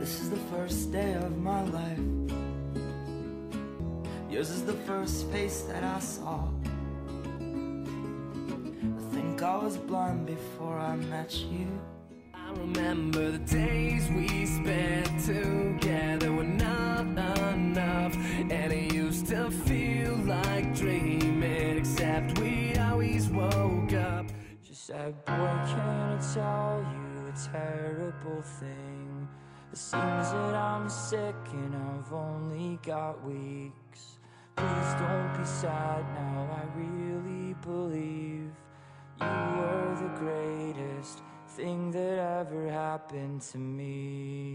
This is the first day of my life. Yours is the first face that I saw. I think I was blind before I met you. I remember the days we spent together were not enough, and it used to feel like dreaming, except we always woke up. She said, Boy, can I tell you a terrible thing? It seems that I'm sick and I've only got weeks. Please don't be sad now, I really believe you were the greatest thing that ever happened to me.